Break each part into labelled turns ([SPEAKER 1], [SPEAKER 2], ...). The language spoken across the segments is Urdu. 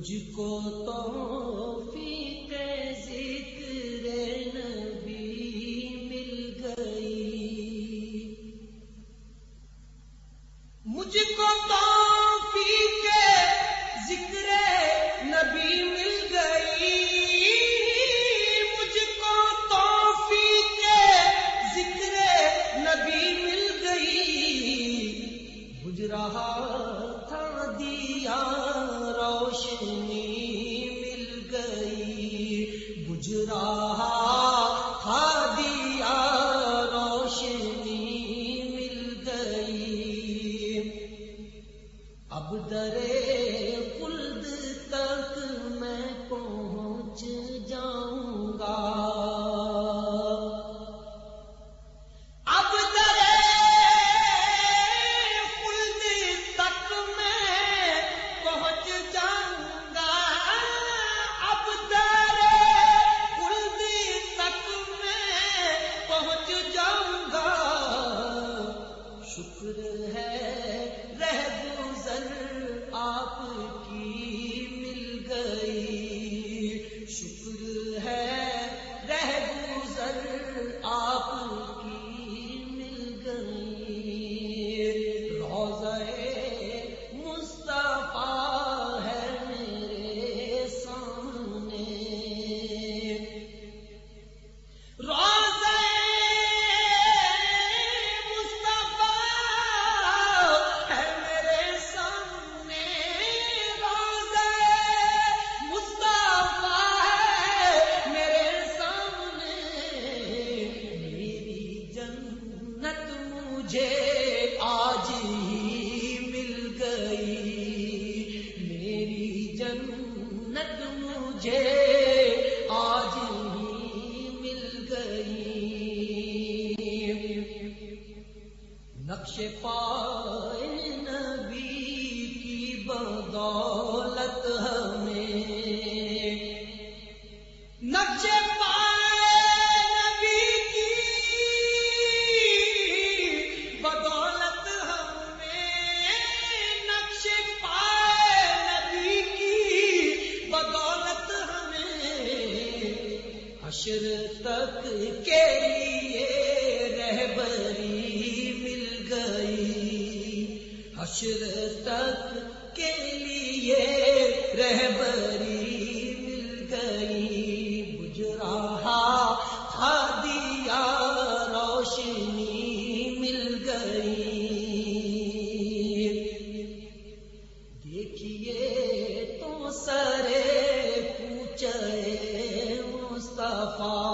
[SPEAKER 1] مجھ کو تو ذکر نبی مل گئی۔ مجھ کو تو روشنی جنت مجھے آج ہی مل گئی۔ نقش پائے نبی کی بدولت ہمیں۔ نقشے تک کے لیے رہبری حشر تک کے لیے رہبری مل گئی۔ بجرا دیا روشنی مل گئی۔ دیکھیے تو سرے پوچھے مصطفیٰ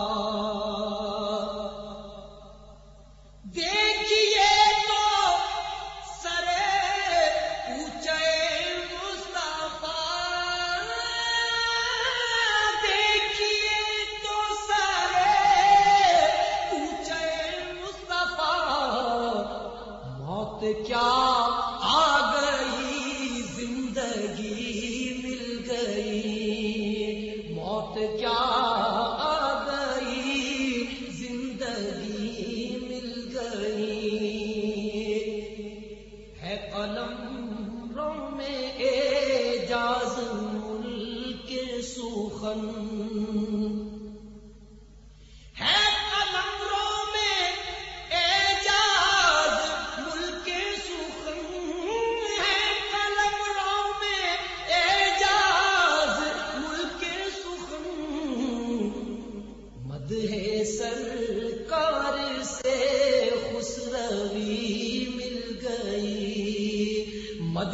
[SPEAKER 1] کیا آ گئی زندگی مل گئی؟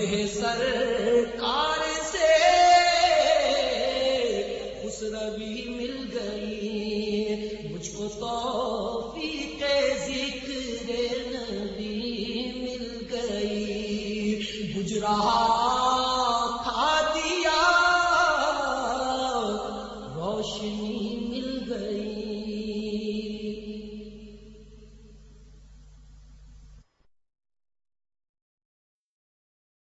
[SPEAKER 1] ہے سرکار سے۔ اس روی مل گئی۔ مجھ کو توفیق ذکر نبی مل گئی۔ گجرا روشنی مل گئی۔